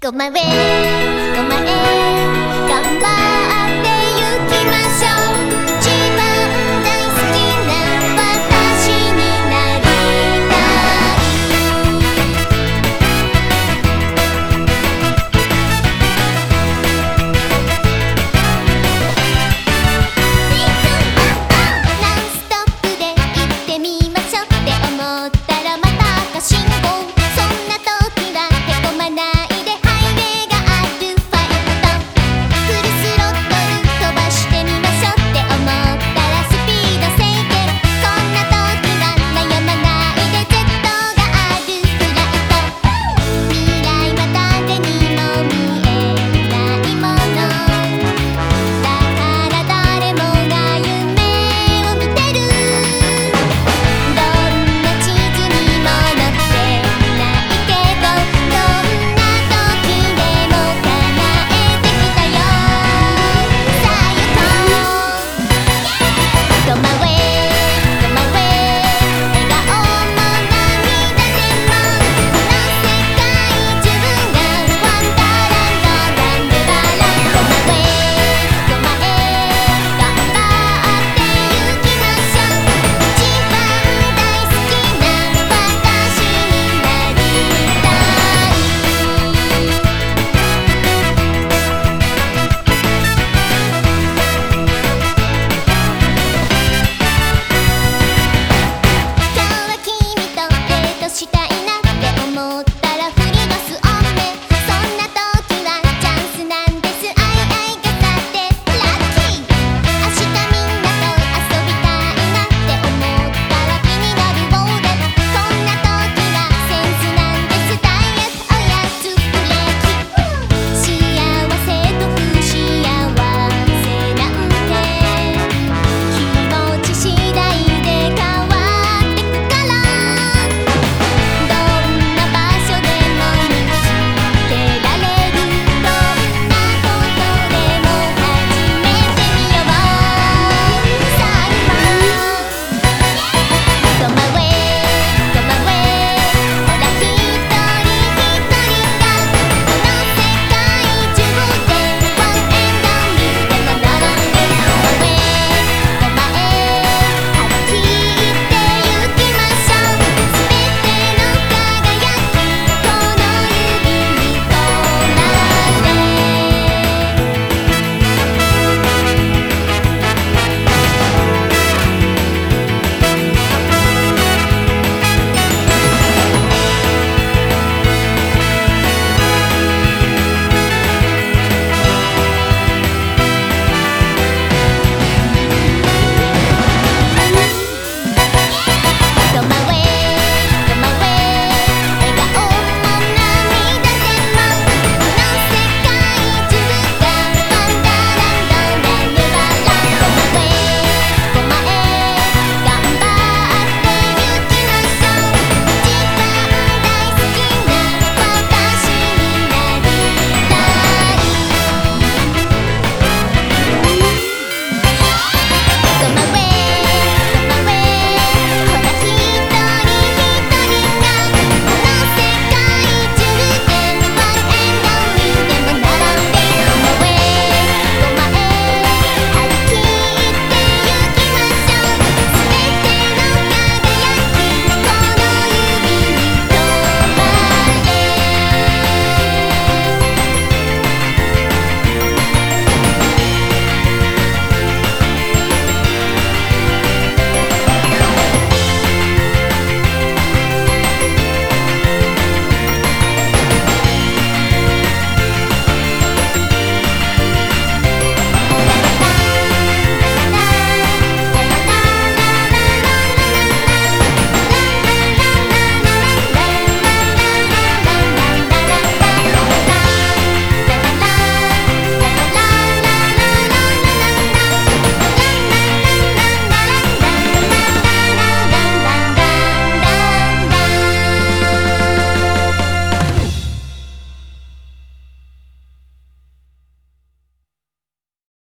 Go my way, go my way, 頑張れ。